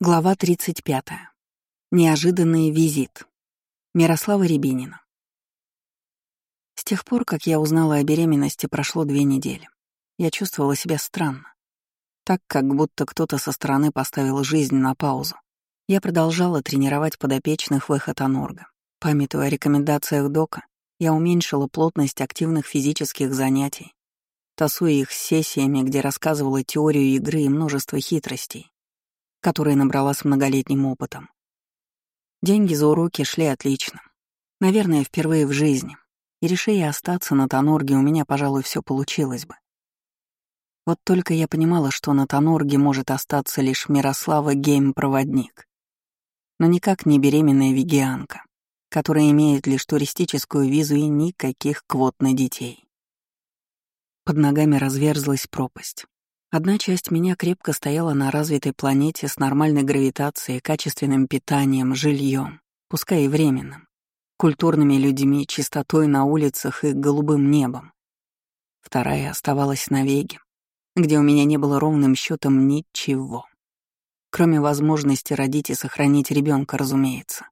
Глава 35. Неожиданный визит. Мирослава Рябинина. С тех пор, как я узнала о беременности, прошло две недели. Я чувствовала себя странно. Так, как будто кто-то со стороны поставил жизнь на паузу. Я продолжала тренировать подопечных в эхотонорга. Памятуя о рекомендациях дока, я уменьшила плотность активных физических занятий, тасуя их с сессиями, где рассказывала теорию игры и множество хитростей которые набрала с многолетним опытом. Деньги за уроки шли отлично. Наверное, впервые в жизни. И решая остаться на Тонорге, у меня, пожалуй, все получилось бы. Вот только я понимала, что на Тонорге может остаться лишь Мирослава Гейм-проводник. Но никак не беременная вегианка, которая имеет лишь туристическую визу и никаких квот на детей. Под ногами разверзлась пропасть. Одна часть меня крепко стояла на развитой планете с нормальной гравитацией, качественным питанием, жильем, пускай и временным, культурными людьми, чистотой на улицах и голубым небом. Вторая оставалась на Веге, где у меня не было ровным счетом ничего. Кроме возможности родить и сохранить ребенка, разумеется.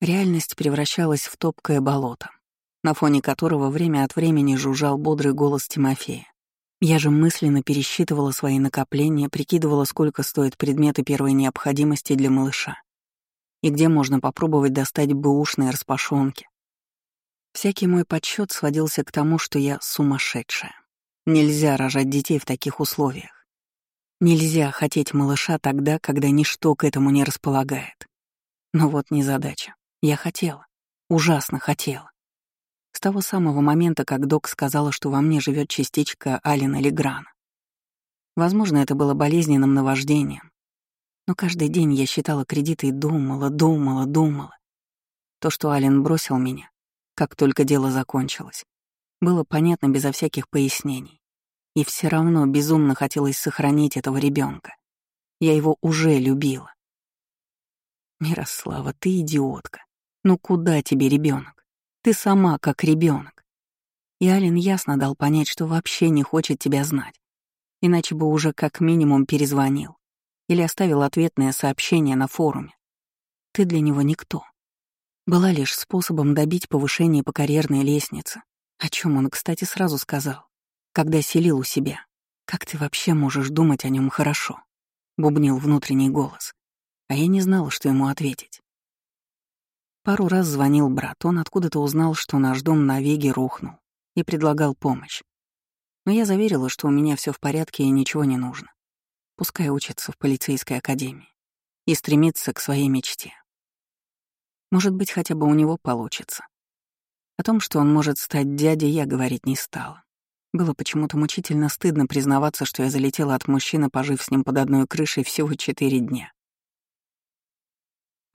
Реальность превращалась в топкое болото, на фоне которого время от времени жужжал бодрый голос Тимофея. Я же мысленно пересчитывала свои накопления, прикидывала, сколько стоят предметы первой необходимости для малыша и где можно попробовать достать бэушные распашонки. Всякий мой подсчет сводился к тому, что я сумасшедшая. Нельзя рожать детей в таких условиях. Нельзя хотеть малыша тогда, когда ничто к этому не располагает. Но вот незадача. Я хотела. Ужасно хотела. С того самого момента, как док сказала, что во мне живет частичка Алина Леграна. Возможно, это было болезненным наваждением. Но каждый день я считала кредиты и думала, думала, думала. То, что Ален бросил меня, как только дело закончилось, было понятно безо всяких пояснений. И все равно безумно хотелось сохранить этого ребенка. Я его уже любила. Мирослава, ты идиотка. Ну куда тебе ребенок? Ты сама как ребенок. И Ален ясно дал понять, что вообще не хочет тебя знать. Иначе бы уже как минимум перезвонил или оставил ответное сообщение на форуме. Ты для него никто. Была лишь способом добить повышение по карьерной лестнице, о чем он, кстати, сразу сказал, когда селил у себя. «Как ты вообще можешь думать о нем хорошо?» — бубнил внутренний голос. А я не знала, что ему ответить. Пару раз звонил брат, он откуда-то узнал, что наш дом на Веге рухнул, и предлагал помощь. Но я заверила, что у меня все в порядке и ничего не нужно. Пускай учится в полицейской академии и стремится к своей мечте. Может быть, хотя бы у него получится. О том, что он может стать дядей, я говорить не стала. Было почему-то мучительно стыдно признаваться, что я залетела от мужчины, пожив с ним под одной крышей всего четыре дня.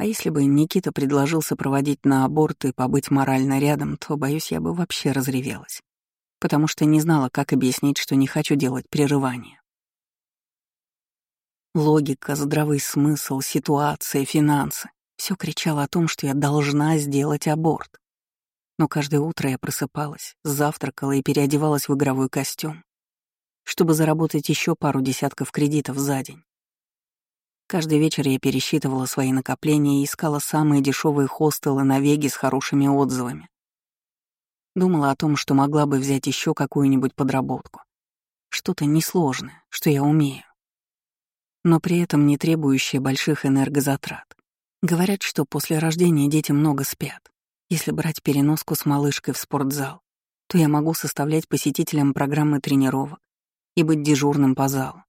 А если бы Никита предложил сопроводить на аборт и побыть морально рядом, то, боюсь, я бы вообще разревелась. Потому что не знала, как объяснить, что не хочу делать прерывание. Логика, здравый смысл, ситуация, финансы — все кричало о том, что я должна сделать аборт. Но каждое утро я просыпалась, завтракала и переодевалась в игровой костюм, чтобы заработать еще пару десятков кредитов за день. Каждый вечер я пересчитывала свои накопления и искала самые дешевые хостелы на Веге с хорошими отзывами. Думала о том, что могла бы взять еще какую-нибудь подработку. Что-то несложное, что я умею. Но при этом не требующее больших энергозатрат. Говорят, что после рождения дети много спят. Если брать переноску с малышкой в спортзал, то я могу составлять посетителям программы тренировок и быть дежурным по залу.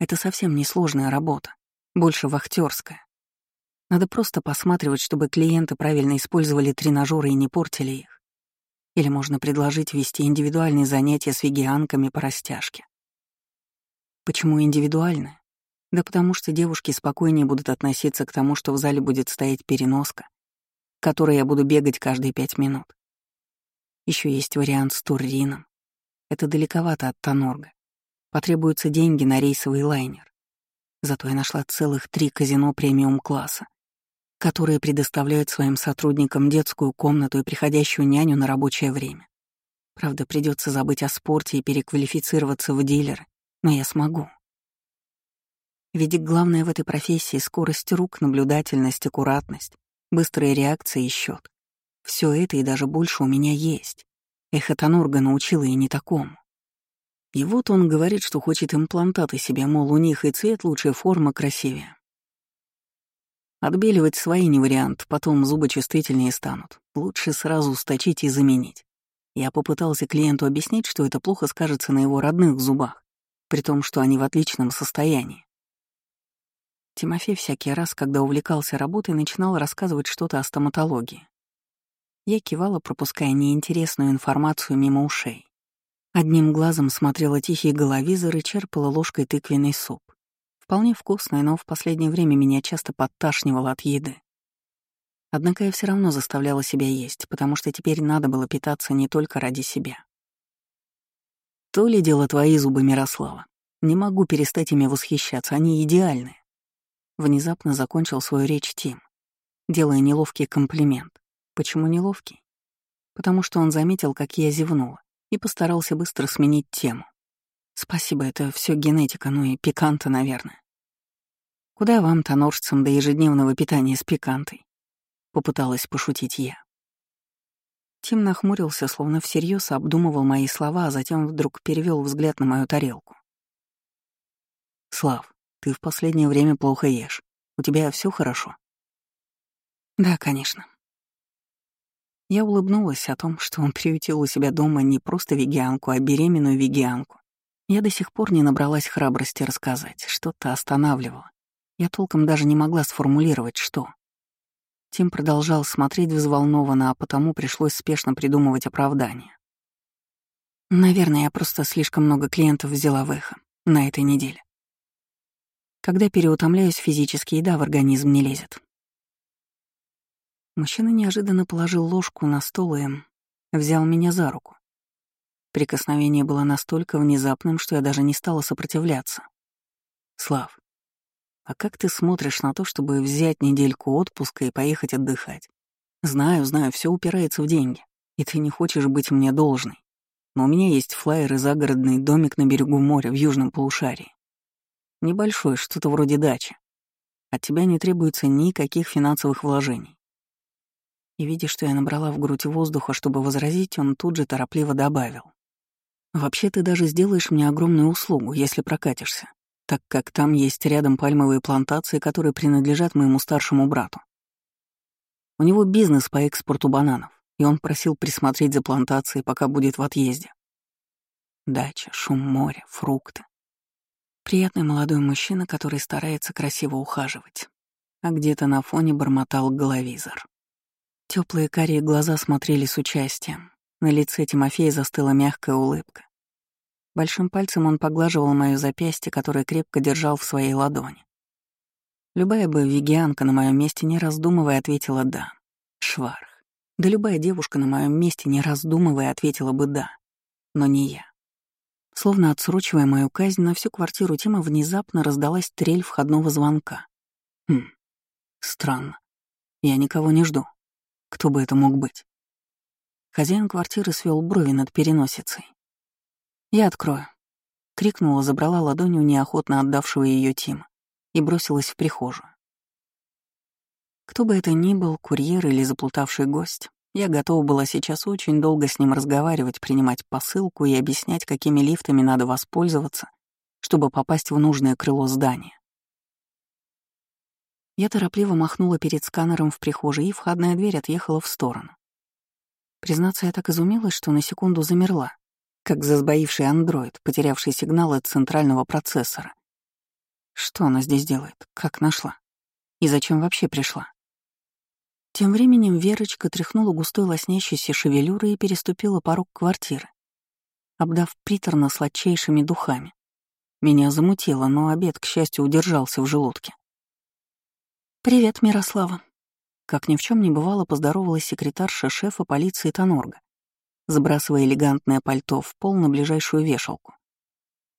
Это совсем несложная работа больше вахтерская. Надо просто посматривать, чтобы клиенты правильно использовали тренажеры и не портили их. Или можно предложить вести индивидуальные занятия с вегианками по растяжке. Почему индивидуальные? Да потому что девушки спокойнее будут относиться к тому, что в зале будет стоять переноска, которой я буду бегать каждые пять минут. Еще есть вариант с туррином. Это далековато от Тонорга. Потребуются деньги на рейсовый лайнер. Зато я нашла целых три казино премиум-класса, которые предоставляют своим сотрудникам детскую комнату и приходящую няню на рабочее время. Правда, придется забыть о спорте и переквалифицироваться в дилеры, но я смогу. Ведь главное в этой профессии — скорость рук, наблюдательность, аккуратность, быстрая реакция и счет. Все это и даже больше у меня есть. Эхо Танурга научила и не такому. И вот он говорит, что хочет имплантаты себе, мол, у них и цвет лучше, форма красивее. Отбеливать свои не вариант, потом зубы чувствительнее станут. Лучше сразу сточить и заменить. Я попытался клиенту объяснить, что это плохо скажется на его родных зубах, при том, что они в отличном состоянии. Тимофей всякий раз, когда увлекался работой, начинал рассказывать что-то о стоматологии. Я кивала, пропуская неинтересную информацию мимо ушей. Одним глазом смотрела тихий головизор и черпала ложкой тыквенный суп. Вполне вкусный, но в последнее время меня часто подташнивало от еды. Однако я все равно заставляла себя есть, потому что теперь надо было питаться не только ради себя. То ли дело твои зубы, Мирослава. Не могу перестать ими восхищаться, они идеальны. Внезапно закончил свою речь Тим, делая неловкий комплимент. Почему неловкий? Потому что он заметил, как я зевнула, и постарался быстро сменить тему. Спасибо, это все генетика, ну и пиканта, наверное. Куда вам, тоноржцам, до ежедневного питания с пикантой? Попыталась пошутить я. Тим нахмурился, словно всерьез обдумывал мои слова, а затем вдруг перевел взгляд на мою тарелку. «Слав, ты в последнее время плохо ешь. У тебя все хорошо?» «Да, конечно». Я улыбнулась о том, что он приютил у себя дома не просто вегианку, а беременную вегианку. Я до сих пор не набралась храбрости рассказать, что-то останавливало. Я толком даже не могла сформулировать, что. Тим продолжал смотреть взволнованно, а потому пришлось спешно придумывать оправдание. Наверное, я просто слишком много клиентов взяла в эхо на этой неделе. Когда переутомляюсь физически, еда в организм не лезет. Мужчина неожиданно положил ложку на стол и взял меня за руку. Прикосновение было настолько внезапным, что я даже не стала сопротивляться. «Слав, а как ты смотришь на то, чтобы взять недельку отпуска и поехать отдыхать? Знаю, знаю, все упирается в деньги, и ты не хочешь быть мне должной. Но у меня есть флайер и загородный домик на берегу моря в южном полушарии. Небольшой, что-то вроде дачи. От тебя не требуется никаких финансовых вложений. И видя, что я набрала в грудь воздуха, чтобы возразить, он тут же торопливо добавил. «Вообще ты даже сделаешь мне огромную услугу, если прокатишься, так как там есть рядом пальмовые плантации, которые принадлежат моему старшему брату. У него бизнес по экспорту бананов, и он просил присмотреть за плантацией, пока будет в отъезде. Дача, шум моря, фрукты. Приятный молодой мужчина, который старается красиво ухаживать. А где-то на фоне бормотал головизор. Теплые карие глаза смотрели с участием. На лице Тимофея застыла мягкая улыбка. Большим пальцем он поглаживал моё запястье, которое крепко держал в своей ладони. Любая бы вегианка на моем месте, не раздумывая, ответила «да». Шварх. Да любая девушка на моем месте, не раздумывая, ответила бы «да». Но не я. Словно отсрочивая мою казнь, на всю квартиру Тима внезапно раздалась трель входного звонка. Хм, странно. Я никого не жду. Кто бы это мог быть? Хозяин квартиры свел брови над переносицей. «Я открою», — крикнула, забрала ладонью неохотно отдавшего ее Тима и бросилась в прихожую. Кто бы это ни был, курьер или заплутавший гость, я готова была сейчас очень долго с ним разговаривать, принимать посылку и объяснять, какими лифтами надо воспользоваться, чтобы попасть в нужное крыло здания. Я торопливо махнула перед сканером в прихожей, и входная дверь отъехала в сторону. Признаться, я так изумилась, что на секунду замерла, как засбоивший андроид, потерявший сигнал от центрального процессора. Что она здесь делает? Как нашла? И зачем вообще пришла? Тем временем Верочка тряхнула густой лоснящейся шевелюрой и переступила порог квартиры, обдав приторно сладчайшими духами. Меня замутило, но обед, к счастью, удержался в желудке. «Привет, Мирослава». Как ни в чем не бывало, поздоровалась секретарша шефа полиции Тонорга, забрасывая элегантное пальто в пол на ближайшую вешалку.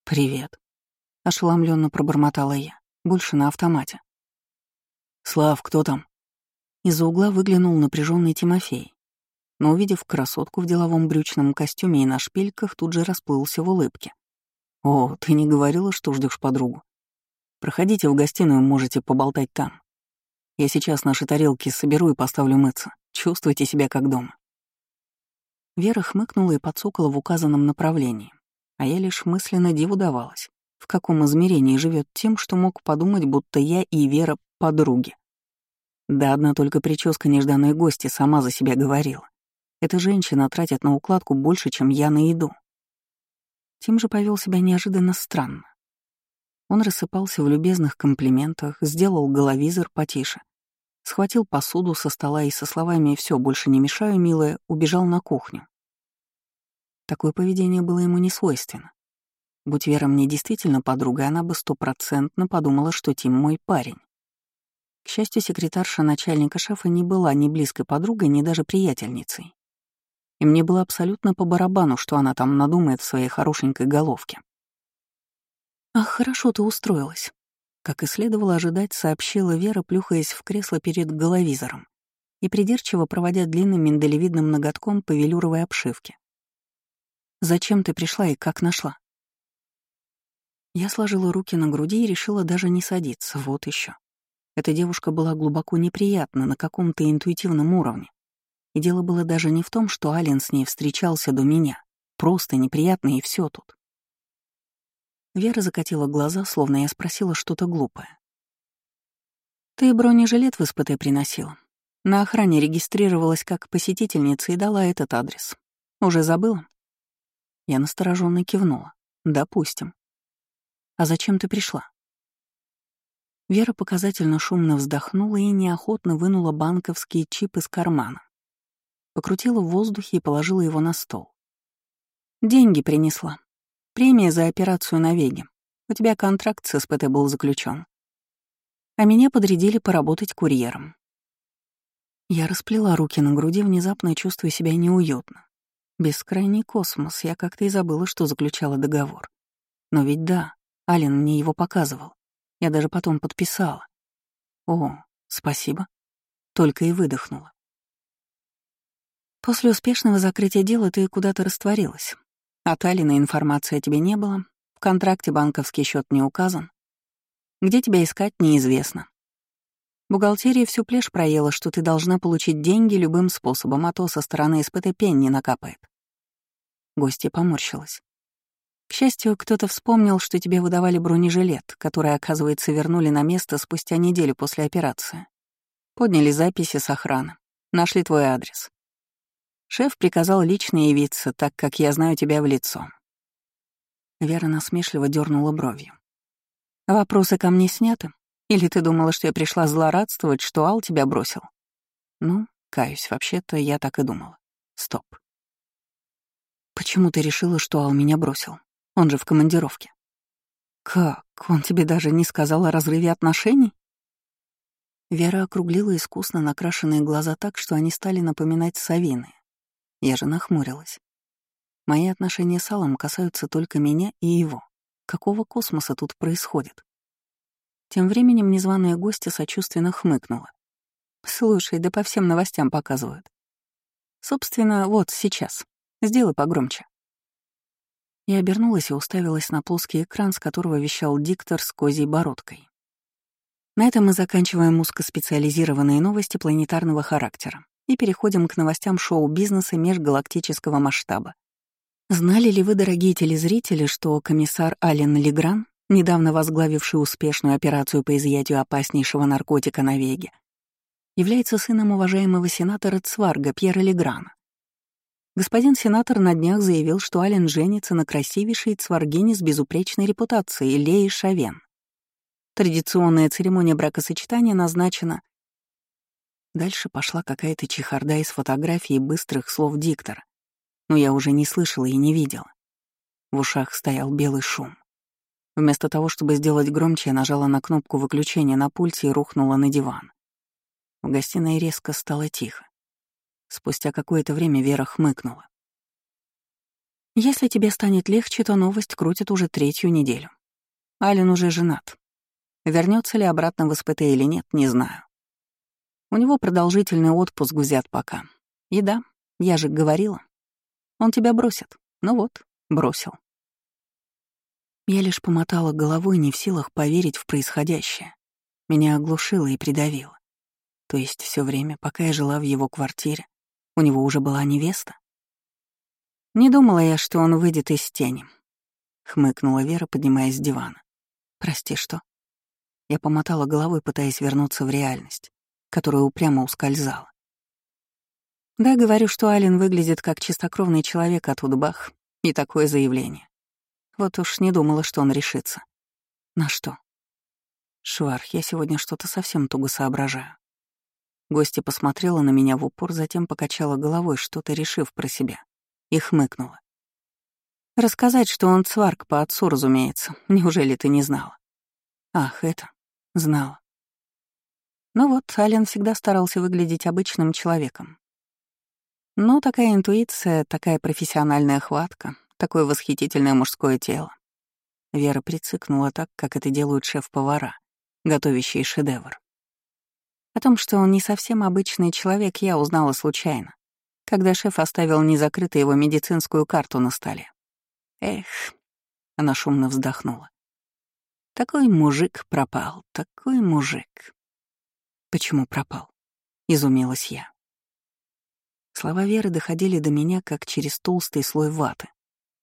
«Привет», — ошеломленно пробормотала я, больше на автомате. «Слав, кто там?» Из-за угла выглянул напряженный Тимофей, но, увидев красотку в деловом брючном костюме и на шпильках, тут же расплылся в улыбке. «О, ты не говорила, что ждешь подругу?» Проходите в гостиную, можете поболтать там. Я сейчас наши тарелки соберу и поставлю мыться. Чувствуйте себя как дома». Вера хмыкнула и подсокала в указанном направлении, а я лишь мысленно диву давалась, в каком измерении живет тем, что мог подумать, будто я и Вера — подруги. Да одна только прическа нежданной гости сама за себя говорила. Эта женщина тратит на укладку больше, чем я на еду. Тим же повел себя неожиданно странно. Он рассыпался в любезных комплиментах, сделал головизор потише, схватил посуду со стола и со словами «все, больше не мешаю, милая», убежал на кухню. Такое поведение было ему не свойственно. Будь Вера мне действительно подругой, она бы стопроцентно подумала, что Тим мой парень. К счастью, секретарша начальника шефа не была ни близкой подругой, ни даже приятельницей. И мне было абсолютно по барабану, что она там надумает в своей хорошенькой головке. «Ах, хорошо ты устроилась», — как и следовало ожидать, сообщила Вера, плюхаясь в кресло перед головизором и придирчиво проводя длинным миндалевидным ноготком по велюровой обшивке. «Зачем ты пришла и как нашла?» Я сложила руки на груди и решила даже не садиться, вот еще. Эта девушка была глубоко неприятна на каком-то интуитивном уровне. И дело было даже не в том, что Ален с ней встречался до меня. Просто неприятно и все тут. Вера закатила глаза, словно я спросила что-то глупое. «Ты бронежилет в СПТ приносила. На охране регистрировалась как посетительница и дала этот адрес. Уже забыла?» Я настороженно кивнула. «Допустим. А зачем ты пришла?» Вера показательно шумно вздохнула и неохотно вынула банковский чип из кармана. Покрутила в воздухе и положила его на стол. «Деньги принесла. Премия за операцию на Веге. У тебя контракт с СПТ был заключен. А меня подрядили поработать курьером». Я расплела руки на груди, внезапно чувствуя себя неуютно. Бескрайний космос, я как-то и забыла, что заключала договор. Но ведь да, Ален мне его показывал. Я даже потом подписала. О, спасибо. Только и выдохнула. После успешного закрытия дела ты куда-то растворилась. От Алины информации о тебе не было, в контракте банковский счет не указан. Где тебя искать, неизвестно. Бухгалтерия всю плешь проела, что ты должна получить деньги любым способом, а то со стороны СПТ пень не накапает. Гостья поморщилась. К счастью, кто-то вспомнил, что тебе выдавали бронежилет, который, оказывается, вернули на место спустя неделю после операции. Подняли записи с охраны, нашли твой адрес. Шеф приказал лично явиться, так как я знаю тебя в лицо. Вера насмешливо дернула бровью. «Вопросы ко мне сняты? Или ты думала, что я пришла злорадствовать, что Ал тебя бросил?» «Ну, каюсь, вообще-то я так и думала. Стоп. Почему ты решила, что Ал меня бросил? Он же в командировке. Как? Он тебе даже не сказал о разрыве отношений? Вера округлила искусно накрашенные глаза так, что они стали напоминать совины. Я же нахмурилась. Мои отношения с Аллом касаются только меня и его. Какого космоса тут происходит? Тем временем незваная гостья сочувственно хмыкнула. «Слушай, да по всем новостям показывают. Собственно, вот сейчас. Сделай погромче». Я обернулась и уставилась на плоский экран, с которого вещал диктор с козьей бородкой. На этом мы заканчиваем узкоспециализированные новости планетарного характера и переходим к новостям шоу-бизнеса межгалактического масштаба. Знали ли вы, дорогие телезрители, что комиссар Ален Легран, недавно возглавивший успешную операцию по изъятию опаснейшего наркотика на Веге, является сыном уважаемого сенатора Цварга Пьера Леграна? Господин сенатор на днях заявил, что Ален женится на красивейшей цваргине с безупречной репутацией Леи Шавен. Традиционная церемония бракосочетания назначена... Дальше пошла какая-то чехарда из фотографий быстрых слов диктора, но я уже не слышала и не видела. В ушах стоял белый шум. Вместо того, чтобы сделать громче, я нажала на кнопку выключения на пульте и рухнула на диван. В гостиной резко стало тихо. Спустя какое-то время Вера хмыкнула. «Если тебе станет легче, то новость крутит уже третью неделю. Ален уже женат. Вернется ли обратно в СПТ или нет, не знаю. У него продолжительный отпуск взят пока. И да, я же говорила. Он тебя бросит. Ну вот, бросил. Я лишь помотала головой, не в силах поверить в происходящее. Меня оглушило и придавило. То есть все время, пока я жила в его квартире, у него уже была невеста? Не думала я, что он выйдет из тени. Хмыкнула Вера, поднимаясь с дивана. Прости, что? Я помотала головой, пытаясь вернуться в реальность, которая упрямо ускользала. Да, говорю, что Ален выглядит как чистокровный человек, а тут бах, и такое заявление. Вот уж не думала, что он решится. На что? Шварх, я сегодня что-то совсем туго соображаю. Гостья посмотрела на меня в упор, затем покачала головой, что-то решив про себя, и хмыкнула. «Рассказать, что он цварк по отцу, разумеется. Неужели ты не знала?» «Ах, это...» Знала. Но вот Ален всегда старался выглядеть обычным человеком. Но такая интуиция, такая профессиональная хватка, такое восхитительное мужское тело. Вера прицикнула так, как это делают шеф-повара, готовящие шедевр. О том, что он не совсем обычный человек, я узнала случайно, когда шеф оставил незакрытой его медицинскую карту на столе. Эх, она шумно вздохнула. Такой мужик пропал, такой мужик. Почему пропал? Изумилась я. Слова Веры доходили до меня, как через толстый слой ваты.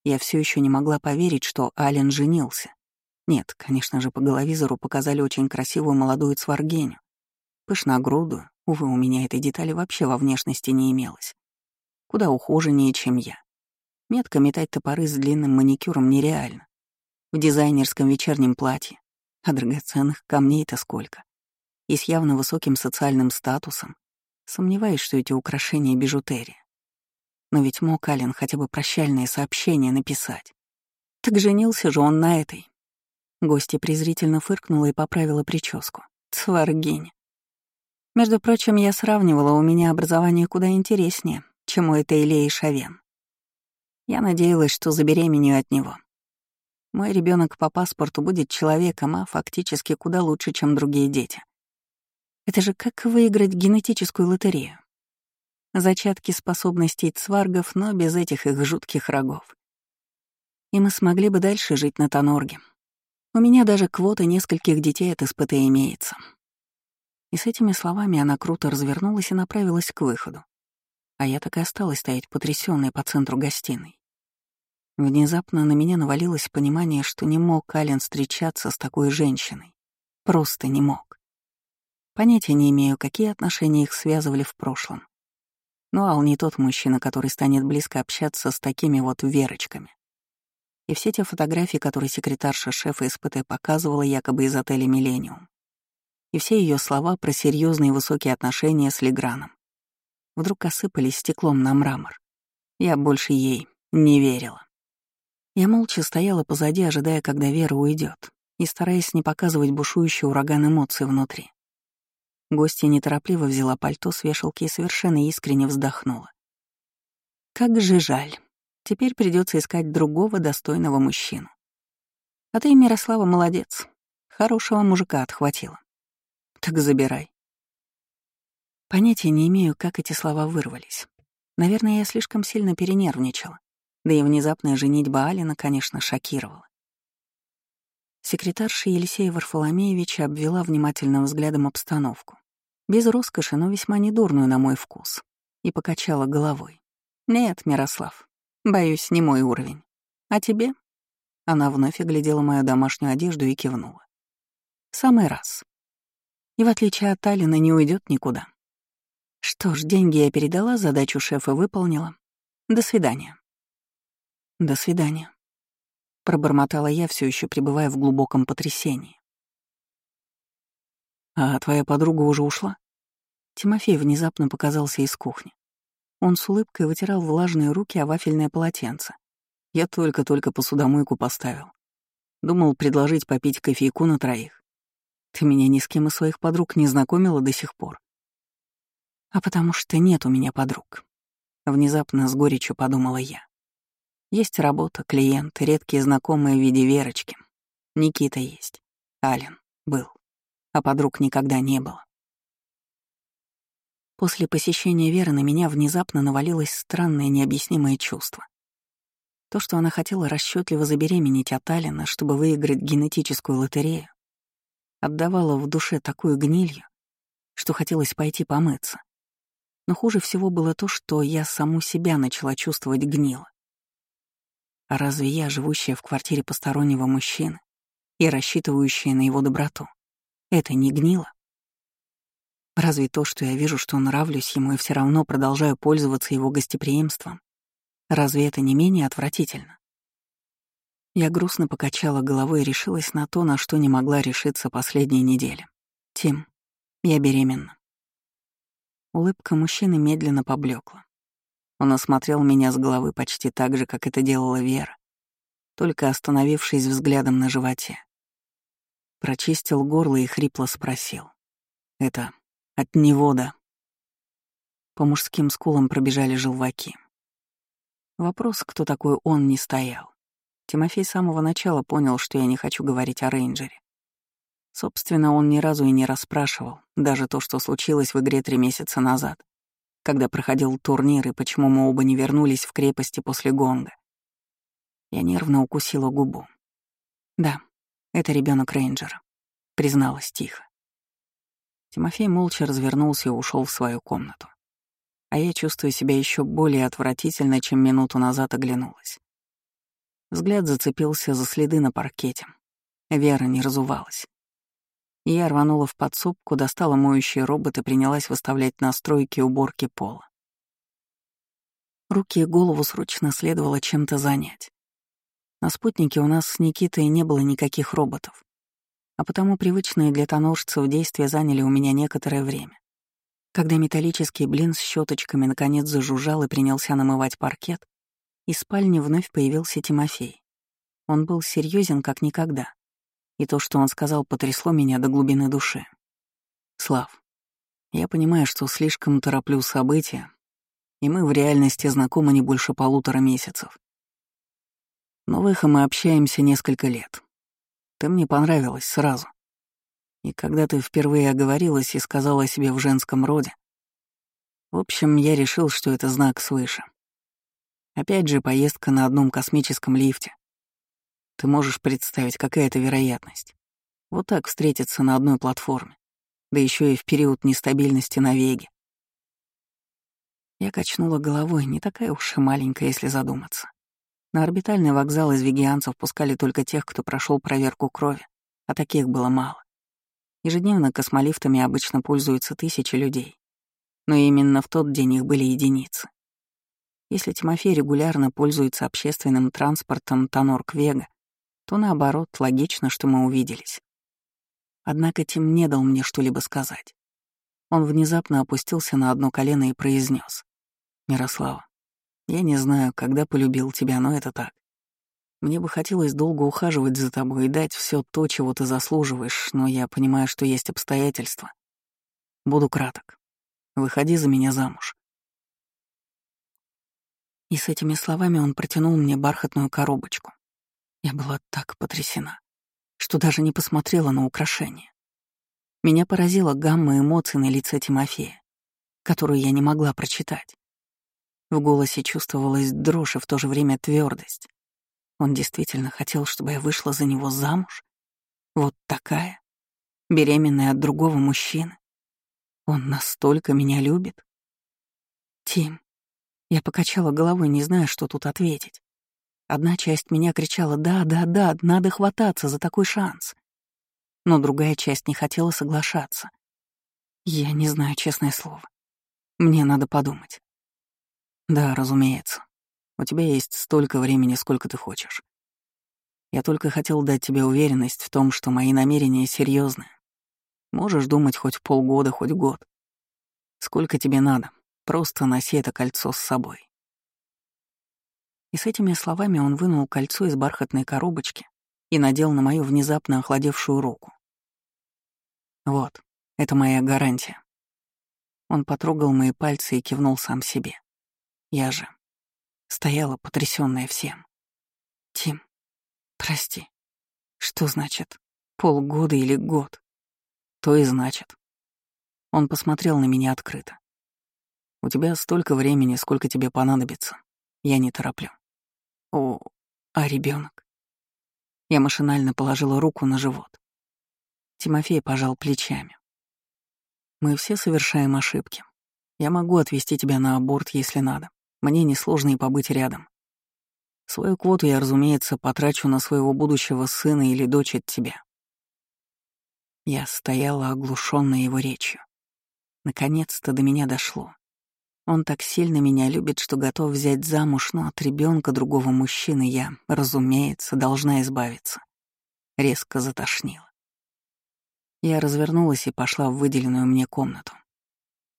Я все еще не могла поверить, что Ален женился. Нет, конечно же, по головизору показали очень красивую молодую цваргеню, Пышногрудую, увы, у меня этой детали вообще во внешности не имелось. Куда ухоженнее, чем я. Метко метать топоры с длинным маникюром нереально. В дизайнерском вечернем платье. А драгоценных камней-то сколько. И с явно высоким социальным статусом. Сомневаюсь, что эти украшения — бижутерия. Но ведь мог Ален хотя бы прощальное сообщение написать. Так женился же он на этой. Гостья презрительно фыркнула и поправила прическу. Цваргинь. Между прочим, я сравнивала, у меня образование куда интереснее, чем у этой Ильи Шавен. Я надеялась, что забеременею от него. Мой ребенок по паспорту будет человеком, а фактически куда лучше, чем другие дети. Это же как выиграть генетическую лотерею. Зачатки способностей цваргов, но без этих их жутких рогов. И мы смогли бы дальше жить на Тонорге. У меня даже квота нескольких детей от СПТ имеется. И с этими словами она круто развернулась и направилась к выходу. А я так и осталась стоять потрясённой по центру гостиной. Внезапно на меня навалилось понимание, что не мог Ален встречаться с такой женщиной. Просто не мог. Понятия не имею, какие отношения их связывали в прошлом. Но Ал не тот мужчина, который станет близко общаться с такими вот Верочками. И все те фотографии, которые секретарша шефа СПТ показывала якобы из отеля «Миллениум», и все ее слова про серьезные высокие отношения с Леграном вдруг осыпались стеклом на мрамор. Я больше ей не верила. Я молча стояла позади, ожидая, когда Вера уйдет, и стараясь не показывать бушующий ураган эмоций внутри. Гостья неторопливо взяла пальто с вешалки и совершенно искренне вздохнула. Как же жаль. Теперь придется искать другого достойного мужчину. А ты, Мирослава, молодец. Хорошего мужика отхватила. Так забирай. Понятия не имею, как эти слова вырвались. Наверное, я слишком сильно перенервничала. Да и внезапная женитьба Алина, конечно, шокировала. Секретарша Елисея Варфоломеевича обвела внимательным взглядом обстановку. Без роскоши, но весьма недурную на мой вкус. И покачала головой. «Нет, Мирослав, боюсь, не мой уровень. А тебе?» Она вновь оглядела мою домашнюю одежду и кивнула. «В самый раз и в отличие от Алина не уйдет никуда. Что ж, деньги я передала, задачу шефа выполнила. До свидания. До свидания. Пробормотала я, все еще пребывая в глубоком потрясении. А твоя подруга уже ушла? Тимофей внезапно показался из кухни. Он с улыбкой вытирал влажные руки о вафельное полотенце. Я только-только посудомойку поставил. Думал предложить попить кофейку на троих. Ты меня ни с кем из своих подруг не знакомила до сих пор. А потому что нет у меня подруг. Внезапно с горечью подумала я. Есть работа, клиенты, редкие знакомые в виде Верочки. Никита есть. Ален был. А подруг никогда не было. После посещения Веры на меня внезапно навалилось странное необъяснимое чувство. То, что она хотела расчетливо забеременеть от Алина, чтобы выиграть генетическую лотерею, отдавало в душе такую гнилью, что хотелось пойти помыться. Но хуже всего было то, что я саму себя начала чувствовать гнило. А разве я, живущая в квартире постороннего мужчины и рассчитывающая на его доброту, это не гнило? Разве то, что я вижу, что нравлюсь ему и все равно продолжаю пользоваться его гостеприимством, разве это не менее отвратительно? Я грустно покачала головой и решилась на то, на что не могла решиться последние недели. Тим, я беременна. Улыбка мужчины медленно поблекла. Он осмотрел меня с головы почти так же, как это делала Вера, только остановившись взглядом на животе. Прочистил горло и хрипло спросил. «Это от него, да?» По мужским скулам пробежали желваки. Вопрос, кто такой он, не стоял. Тимофей с самого начала понял, что я не хочу говорить о рейнджере. Собственно, он ни разу и не расспрашивал, даже то, что случилось в игре три месяца назад, когда проходил турнир и почему мы оба не вернулись в крепости после гонга. Я нервно укусила губу. Да, это ребенок рейнджера, призналась тихо. Тимофей молча развернулся и ушел в свою комнату. А я чувствую себя еще более отвратительно, чем минуту назад оглянулась. Взгляд зацепился за следы на паркете. Вера не разувалась. Я рванула в подсобку, достала моющий робот и принялась выставлять настройки уборки пола. Руки и голову срочно следовало чем-то занять. На спутнике у нас с Никитой не было никаких роботов, а потому привычные для тоножцев действия заняли у меня некоторое время. Когда металлический блин с щеточками наконец зажужжал и принялся намывать паркет, из спальни вновь появился Тимофей. Он был серьезен как никогда и то, что он сказал, потрясло меня до глубины души. Слав, я понимаю, что слишком тороплю события, и мы в реальности знакомы не больше полутора месяцев. Но в мы общаемся несколько лет. Ты мне понравилась сразу. И когда ты впервые оговорилась и сказала о себе в женском роде, в общем, я решил, что это знак свыше. Опять же, поездка на одном космическом лифте. Ты можешь представить, какая это вероятность. Вот так встретиться на одной платформе, да еще и в период нестабильности на Веге. Я качнула головой, не такая уж и маленькая, если задуматься. На орбитальный вокзал из вегианцев пускали только тех, кто прошел проверку крови, а таких было мало. Ежедневно космолифтами обычно пользуются тысячи людей. Но именно в тот день их были единицы. Если Тимофей регулярно пользуется общественным транспортом Тонорк-Вега, то наоборот, логично, что мы увиделись. Однако Тим не дал мне что-либо сказать. Он внезапно опустился на одно колено и произнес: «Мирослава, я не знаю, когда полюбил тебя, но это так. Мне бы хотелось долго ухаживать за тобой и дать все то, чего ты заслуживаешь, но я понимаю, что есть обстоятельства. Буду краток. Выходи за меня замуж». И с этими словами он протянул мне бархатную коробочку. Я была так потрясена, что даже не посмотрела на украшение. Меня поразила гамма эмоций на лице Тимофея, которую я не могла прочитать. В голосе чувствовалась дрожь и в то же время твердость. Он действительно хотел, чтобы я вышла за него замуж? Вот такая, беременная от другого мужчины. Он настолько меня любит? Тим. Я покачала головой, не зная, что тут ответить. Одна часть меня кричала «да, да, да, надо хвататься за такой шанс». Но другая часть не хотела соглашаться. Я не знаю, честное слово. Мне надо подумать. Да, разумеется. У тебя есть столько времени, сколько ты хочешь. Я только хотел дать тебе уверенность в том, что мои намерения серьезны. Можешь думать хоть полгода, хоть год. Сколько тебе надо, просто носи это кольцо с собой. И с этими словами он вынул кольцо из бархатной коробочки и надел на мою внезапно охладевшую руку. «Вот, это моя гарантия». Он потрогал мои пальцы и кивнул сам себе. Я же стояла потрясённая всем. «Тим, прости. Что значит полгода или год?» «То и значит». Он посмотрел на меня открыто. «У тебя столько времени, сколько тебе понадобится. Я не тороплю. О, а ребенок? Я машинально положила руку на живот. Тимофей пожал плечами. Мы все совершаем ошибки. Я могу отвезти тебя на аборт, если надо. Мне несложно и побыть рядом. Свою квоту я, разумеется, потрачу на своего будущего сына или дочь от тебя. Я стояла оглушённая его речью. Наконец-то до меня дошло. Он так сильно меня любит, что готов взять замуж, но от ребенка другого мужчины я, разумеется, должна избавиться. Резко затошнило. Я развернулась и пошла в выделенную мне комнату.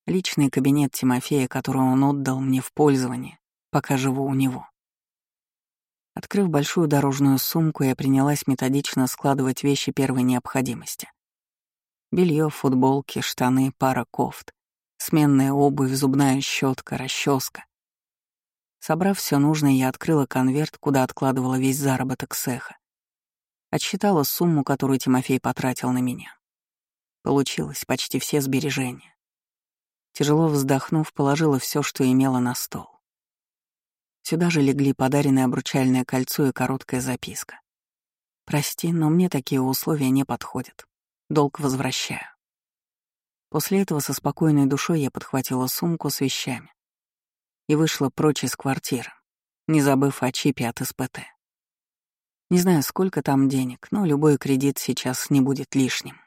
Личный кабинет Тимофея, который он отдал мне в пользование, пока живу у него. Открыв большую дорожную сумку, я принялась методично складывать вещи первой необходимости. Белье, футболки, штаны, пара кофт, сменная обувь, зубная щетка, расческа. Собрав все нужное, я открыла конверт, куда откладывала весь заработок цеха. Отсчитала сумму, которую Тимофей потратил на меня. Получилось почти все сбережения. Тяжело вздохнув, положила все, что имела на стол. Сюда же легли подаренное обручальное кольцо и короткая записка. «Прости, но мне такие условия не подходят. Долг возвращаю». После этого со спокойной душой я подхватила сумку с вещами и вышла прочь из квартиры, не забыв о чипе от СПТ. Не знаю, сколько там денег, но любой кредит сейчас не будет лишним.